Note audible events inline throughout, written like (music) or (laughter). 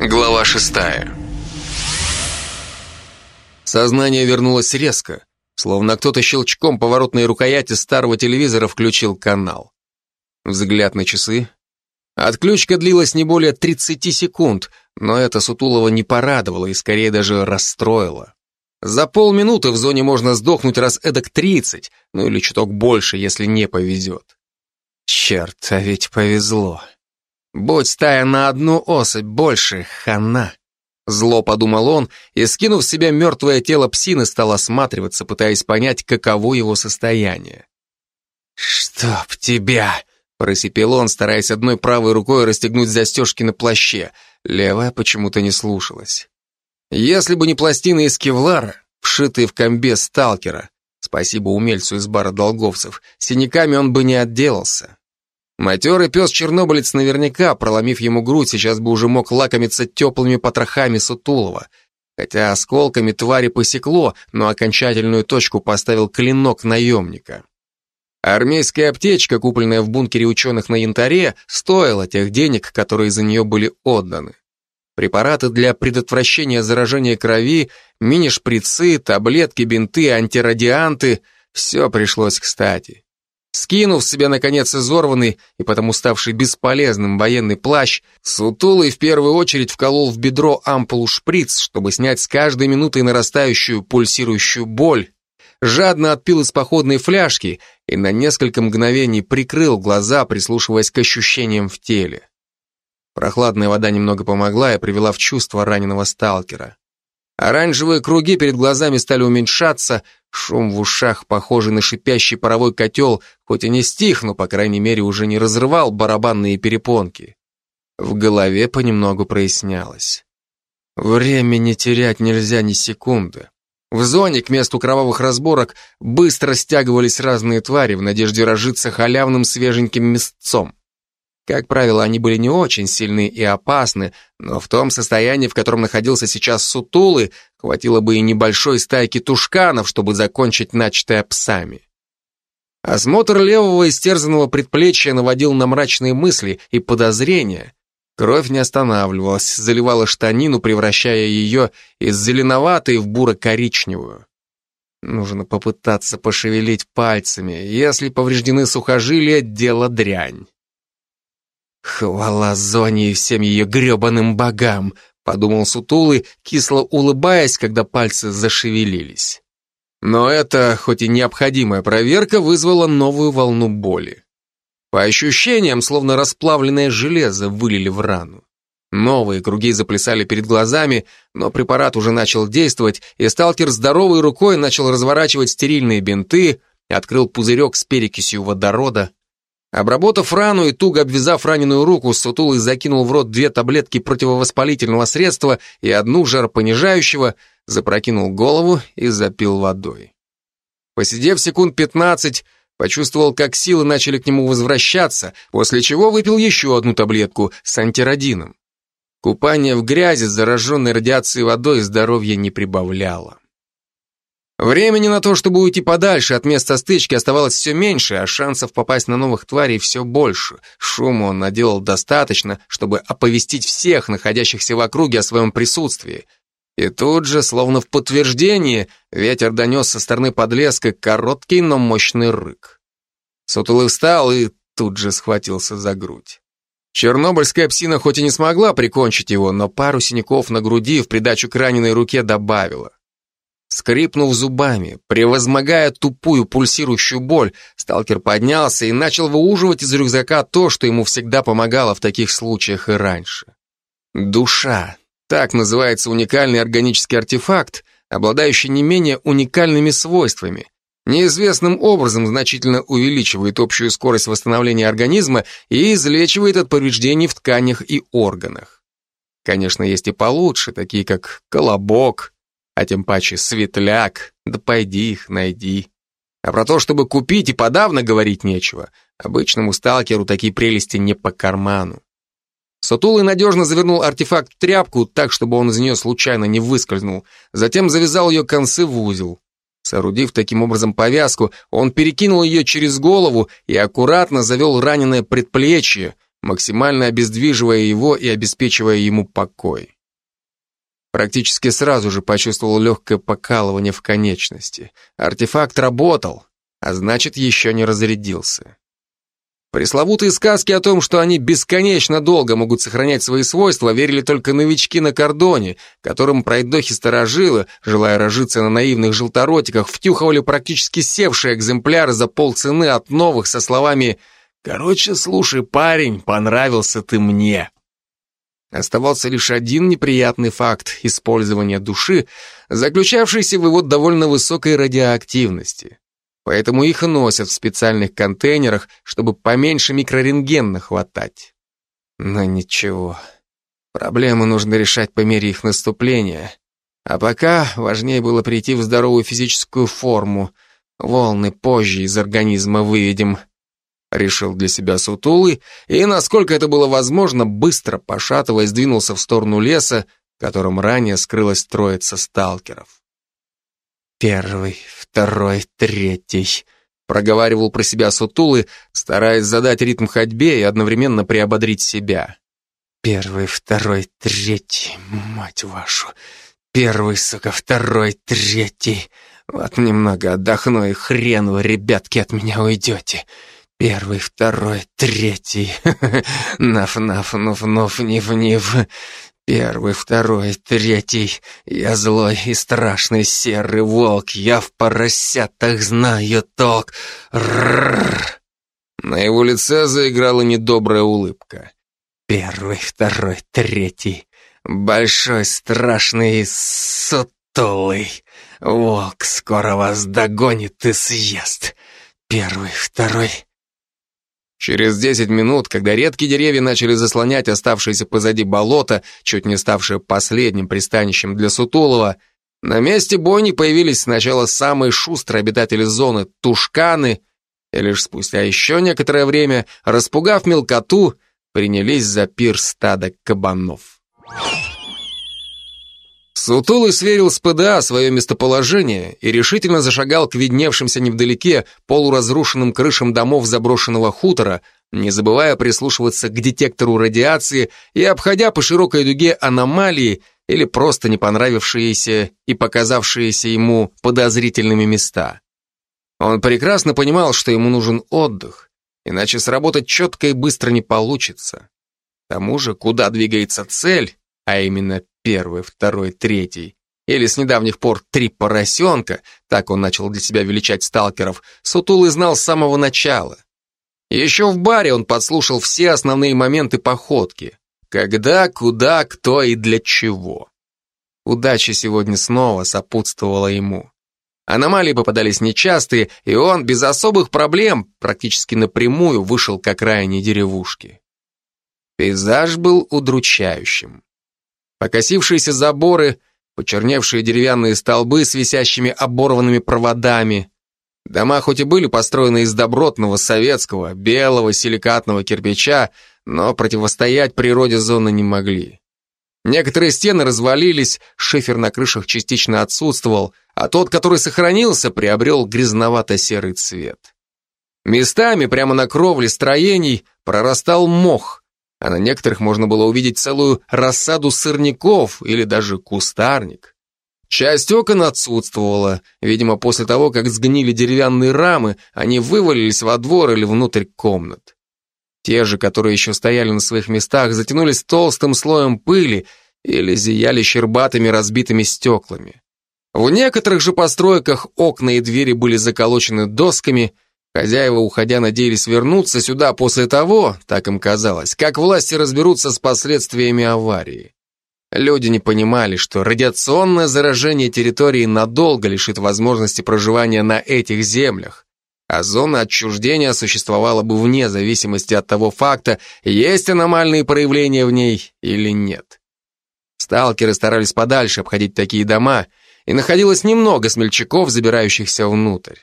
Глава шестая. Сознание вернулось резко, словно кто-то щелчком поворотной рукояти старого телевизора включил канал. Взгляд на часы. Отключка длилась не более 30 секунд, но это Сутулова не порадовало и скорее даже расстроило. За полминуты в зоне можно сдохнуть раз эдак 30, ну или чуток больше, если не повезет. Черт, а ведь повезло. Будь стая на одну особь больше, хана. Зло подумал он и, скинув с себя мертвое тело псины, стал осматриваться, пытаясь понять, каково его состояние. «Чтоб тебя!» — просипел он, стараясь одной правой рукой расстегнуть застежки на плаще. Левая почему-то не слушалась. Если бы не пластины из кевлара, вшитые в комбе сталкера, спасибо умельцу из бара долговцев, синяками он бы не отделался. Матерый пес-чернобылец наверняка, проломив ему грудь, сейчас бы уже мог лакомиться теплыми потрохами Сутулова. Хотя осколками твари посекло, но окончательную точку поставил клинок наемника. Армейская аптечка, купленная в бункере ученых на янтаре, стоила тех денег, которые за нее были отданы. Препараты для предотвращения заражения крови, мини-шприцы, таблетки, бинты, антирадианты – все пришлось кстати. Скинув себе, наконец, изорванный и потому ставший бесполезным военный плащ, Сутулый в первую очередь вколол в бедро ампулу шприц, чтобы снять с каждой минутой нарастающую пульсирующую боль, жадно отпил из походной фляжки и на несколько мгновений прикрыл глаза, прислушиваясь к ощущениям в теле. Прохладная вода немного помогла и привела в чувство раненого сталкера. Оранжевые круги перед глазами стали уменьшаться, шум в ушах, похожий на шипящий паровой котел, хоть и не стих, но, по крайней мере, уже не разрывал барабанные перепонки. В голове понемногу прояснялось. Времени терять нельзя ни секунды. В зоне к месту кровавых разборок быстро стягивались разные твари в надежде разжиться халявным свеженьким мясцом. Как правило, они были не очень сильны и опасны, но в том состоянии, в котором находился сейчас Сутулы, хватило бы и небольшой стайки тушканов, чтобы закончить начатое псами. Осмотр левого истерзанного предплечья наводил на мрачные мысли и подозрения. Кровь не останавливалась, заливала штанину, превращая ее из зеленоватой в буро-коричневую. Нужно попытаться пошевелить пальцами. Если повреждены сухожилия, дело дрянь. «Хвала Зоне и всем ее гребаным богам!» подумал Сутулы, кисло улыбаясь, когда пальцы зашевелились. Но эта, хоть и необходимая проверка, вызвала новую волну боли. По ощущениям, словно расплавленное железо вылили в рану. Новые круги заплясали перед глазами, но препарат уже начал действовать, и сталкер здоровой рукой начал разворачивать стерильные бинты, открыл пузырек с перекисью водорода, Обработав рану и туго обвязав раненую руку, Сутулый закинул в рот две таблетки противовоспалительного средства и одну жаропонижающего, запрокинул голову и запил водой. Посидев секунд пятнадцать, почувствовал, как силы начали к нему возвращаться, после чего выпил еще одну таблетку с антирадином. Купание в грязи зараженной радиацией водой здоровья не прибавляло. Времени на то, чтобы уйти подальше от места стычки, оставалось все меньше, а шансов попасть на новых тварей все больше. Шума он наделал достаточно, чтобы оповестить всех, находящихся в округе, о своем присутствии. И тут же, словно в подтверждение, ветер донес со стороны подлеска короткий, но мощный рык. Сутулый встал и тут же схватился за грудь. Чернобыльская псина хоть и не смогла прикончить его, но пару синяков на груди в придачу к раненой руке добавила. Скрипнув зубами, превозмогая тупую пульсирующую боль, сталкер поднялся и начал выуживать из рюкзака то, что ему всегда помогало в таких случаях и раньше. Душа. Так называется уникальный органический артефакт, обладающий не менее уникальными свойствами. Неизвестным образом значительно увеличивает общую скорость восстановления организма и излечивает от повреждений в тканях и органах. Конечно, есть и получше, такие как колобок, а тем паче светляк, да пойди их найди. А про то, чтобы купить и подавно говорить нечего, обычному сталкеру такие прелести не по карману. Сутулый надежно завернул артефакт в тряпку так, чтобы он из нее случайно не выскользнул, затем завязал ее концы в узел. Соорудив таким образом повязку, он перекинул ее через голову и аккуратно завел раненое предплечье, максимально обездвиживая его и обеспечивая ему покой. Практически сразу же почувствовал легкое покалывание в конечности. Артефакт работал, а значит, еще не разрядился. Пресловутые сказки о том, что они бесконечно долго могут сохранять свои свойства, верили только новички на кордоне, которым пройдохи-старожилы, желая разжиться на наивных желторотиках, втюхивали практически севшие экземпляры за полцены от новых со словами «Короче, слушай, парень, понравился ты мне». Оставался лишь один неприятный факт использования души, заключавшийся в его довольно высокой радиоактивности поэтому их носят в специальных контейнерах, чтобы поменьше микрорентген хватать. Но ничего, проблемы нужно решать по мере их наступления. А пока важнее было прийти в здоровую физическую форму. Волны позже из организма выведем. Решил для себя сутулый и, насколько это было возможно, быстро, пошатываясь, двинулся в сторону леса, в котором ранее скрылась троица сталкеров. Первый, второй, третий. Проговаривал про себя сутулы, стараясь задать ритм ходьбе и одновременно приободрить себя. Первый, второй, третий, мать вашу. Первый, сука, второй, третий. Вот немного отдохну, и хрен вы, ребятки, от меня уйдете. Первый, второй, третий. (laughs) Наф-наф, нуф-нуф, ниф-ниф. Первый, второй, третий. Я злой и страшный серый волк. Я в поросятах знаю толк. Рррр. На его лице заиграла недобрая улыбка. Первый, второй, третий. Большой, страшный сутулый. Волк скоро вас догонит и съест. Первый, второй, Через 10 минут, когда редкие деревья начали заслонять оставшееся позади болото, чуть не ставшее последним пристанищем для Сутулова, на месте бойни появились сначала самые шустрые обитатели зоны – тушканы, и лишь спустя еще некоторое время, распугав мелкоту, принялись за пир стада кабанов. Сутулый сверил с ПДА свое местоположение и решительно зашагал к видневшимся невдалеке полуразрушенным крышам домов заброшенного хутора, не забывая прислушиваться к детектору радиации и обходя по широкой дуге аномалии или просто не понравившиеся и показавшиеся ему подозрительными места. Он прекрасно понимал, что ему нужен отдых, иначе сработать четко и быстро не получится. К тому же, куда двигается цель, а именно первый, второй, третий, или с недавних пор три поросенка, так он начал для себя величать сталкеров, Сутулый знал с самого начала. Еще в баре он подслушал все основные моменты походки. Когда, куда, кто и для чего. Удача сегодня снова сопутствовала ему. Аномалии попадались нечастые, и он без особых проблем, практически напрямую, вышел к окраине деревушки. Пейзаж был удручающим. Покосившиеся заборы, почерневшие деревянные столбы с висящими оборванными проводами. Дома хоть и были построены из добротного советского, белого силикатного кирпича, но противостоять природе зоны не могли. Некоторые стены развалились, шифер на крышах частично отсутствовал, а тот, который сохранился, приобрел грязновато-серый цвет. Местами, прямо на кровле строений, прорастал мох, а на некоторых можно было увидеть целую рассаду сорняков или даже кустарник. Часть окон отсутствовала, видимо, после того, как сгнили деревянные рамы, они вывалились во двор или внутрь комнат. Те же, которые еще стояли на своих местах, затянулись толстым слоем пыли или зияли щербатыми разбитыми стеклами. В некоторых же постройках окна и двери были заколочены досками – Хозяева, уходя, надеялись вернуться сюда после того, так им казалось, как власти разберутся с последствиями аварии. Люди не понимали, что радиационное заражение территории надолго лишит возможности проживания на этих землях, а зона отчуждения существовала бы вне зависимости от того факта, есть аномальные проявления в ней или нет. Сталкеры старались подальше обходить такие дома, и находилось немного смельчаков, забирающихся внутрь.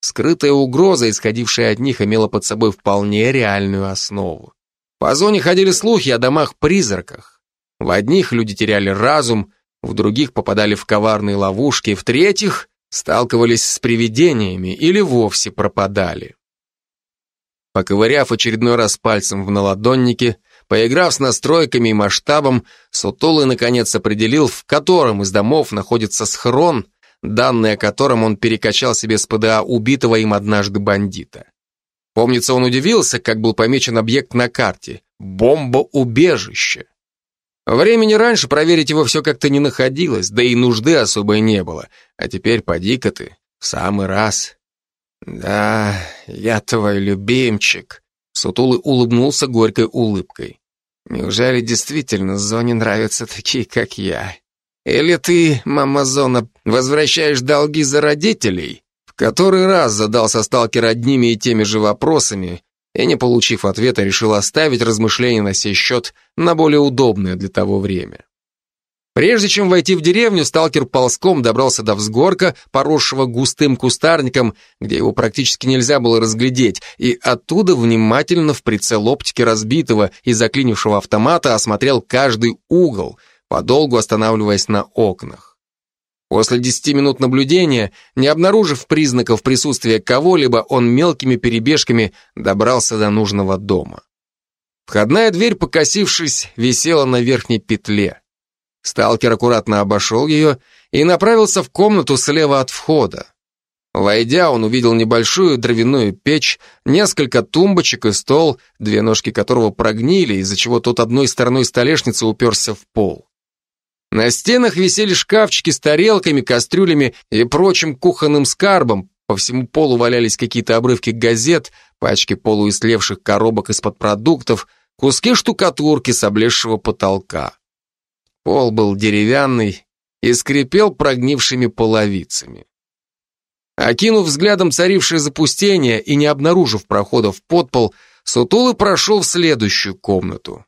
Скрытая угроза, исходившая от них, имела под собой вполне реальную основу. По зоне ходили слухи о домах-призраках. В одних люди теряли разум, в других попадали в коварные ловушки, в третьих сталкивались с привидениями или вовсе пропадали. Поковыряв очередной раз пальцем в наладоннике, поиграв с настройками и масштабом, Сутулый наконец определил, в котором из домов находится схрон, данные о котором он перекачал себе с ПДА убитого им однажды бандита. Помнится, он удивился, как был помечен объект на карте. Бомбоубежище. Времени раньше проверить его все как-то не находилось, да и нужды особой не было. А теперь поди-ка ты, в самый раз. Да, я твой любимчик. Сутулый улыбнулся горькой улыбкой. Неужели действительно Зоне нравятся такие, как я? Или ты, мама Зона, возвращаешь долги за родителей? В который раз задался сталкер одними и теми же вопросами, и, не получив ответа, решил оставить размышления на сей счет на более удобное для того время. Прежде чем войти в деревню, сталкер ползком добрался до взгорка, поросшего густым кустарником, где его практически нельзя было разглядеть, и оттуда внимательно в прицел оптики разбитого и заклинившего автомата осмотрел каждый угол, подолгу останавливаясь на окнах. После десяти минут наблюдения, не обнаружив признаков присутствия кого-либо, он мелкими перебежками добрался до нужного дома. Входная дверь, покосившись, висела на верхней петле. Сталкер аккуратно обошел ее и направился в комнату слева от входа. Войдя, он увидел небольшую дровяную печь, несколько тумбочек и стол, две ножки которого прогнили, из-за чего тот одной стороной столешницы уперся в пол. На стенах висели шкафчики с тарелками, кастрюлями и прочим кухонным скарбом. По всему полу валялись какие-то обрывки газет, пачки полуислевших коробок из-под продуктов, куски штукатурки с облезшего потолка. Пол был деревянный и скрипел прогнившими половицами. Окинув взглядом царившее запустение и не обнаружив прохода в подпол, Сутулы прошел в следующую комнату.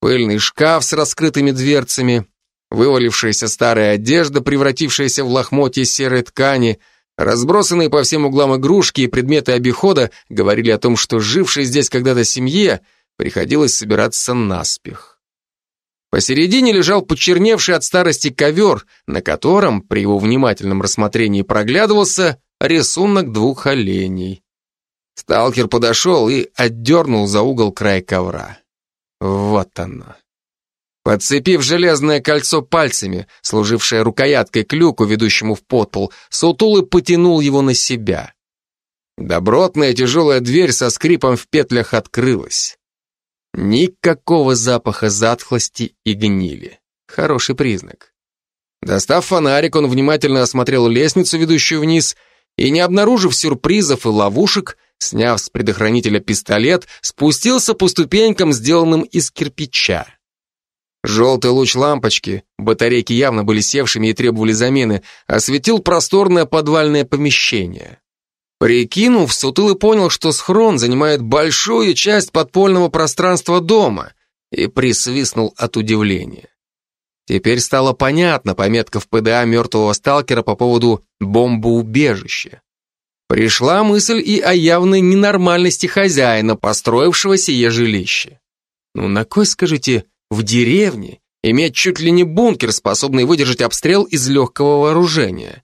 Пыльный шкаф с раскрытыми дверцами, Вывалившаяся старая одежда, превратившаяся в лохмотье серой ткани, разбросанные по всем углам игрушки и предметы обихода говорили о том, что жившей здесь когда-то семье приходилось собираться наспех. Посередине лежал почерневший от старости ковер, на котором, при его внимательном рассмотрении, проглядывался рисунок двух оленей. Сталкер подошел и отдернул за угол край ковра. Вот оно. Подцепив железное кольцо пальцами, служившее рукояткой к люку, ведущему в подпол, Сутулы потянул его на себя. Добротная тяжелая дверь со скрипом в петлях открылась. Никакого запаха затхлости и гнили. Хороший признак. Достав фонарик, он внимательно осмотрел лестницу, ведущую вниз, и, не обнаружив сюрпризов и ловушек, сняв с предохранителя пистолет, спустился по ступенькам, сделанным из кирпича. Желтый луч лампочки, батарейки явно были севшими и требовали замены, осветил просторное подвальное помещение. Прикинув, Сутылы понял, что схрон занимает большую часть подпольного пространства дома, и присвистнул от удивления. Теперь стало понятно пометка в ПДА мертвого сталкера по поводу бомбоубежища. Пришла мысль и о явной ненормальности хозяина, построившего сие жилище. Ну на кой, скажите, в деревне иметь чуть ли не бункер, способный выдержать обстрел из легкого вооружения.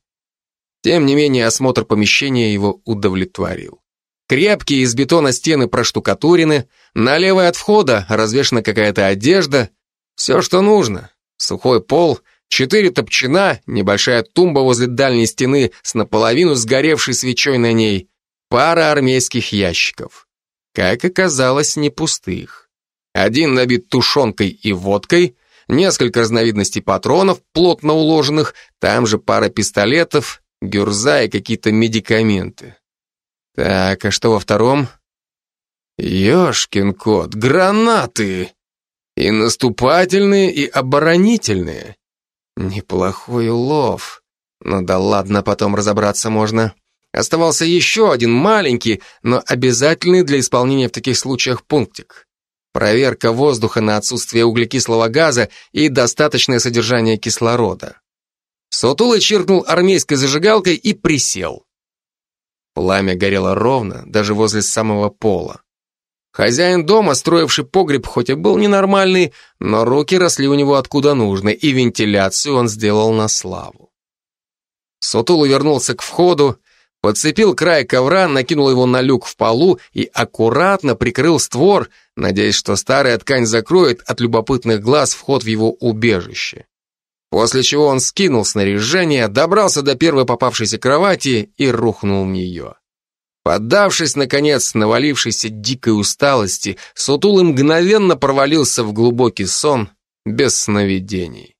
Тем не менее, осмотр помещения его удовлетворил. Крепкие из бетона стены проштукатурены, налево от входа развешена какая-то одежда, все, что нужно. Сухой пол, четыре топчина, небольшая тумба возле дальней стены с наполовину сгоревшей свечой на ней, пара армейских ящиков. Как оказалось, не пустых. Один набит тушенкой и водкой, несколько разновидностей патронов, плотно уложенных, там же пара пистолетов, гюрза и какие-то медикаменты. Так, а что во втором? Ёшкин кот, гранаты! И наступательные, и оборонительные. Неплохой улов. Ну да ладно, потом разобраться можно. Оставался еще один маленький, но обязательный для исполнения в таких случаях пунктик. Проверка воздуха на отсутствие углекислого газа и достаточное содержание кислорода. Сотулый чиркнул армейской зажигалкой и присел. Пламя горело ровно, даже возле самого пола. Хозяин дома, строивший погреб, хоть и был ненормальный, но руки росли у него откуда нужно, и вентиляцию он сделал на славу. Сотул вернулся к входу, подцепил край ковра, накинул его на люк в полу и аккуратно прикрыл створ, надеясь, что старая ткань закроет от любопытных глаз вход в его убежище. После чего он скинул снаряжение, добрался до первой попавшейся кровати и рухнул в нее. Поддавшись, наконец, навалившейся дикой усталости, Сутулый мгновенно провалился в глубокий сон без сновидений.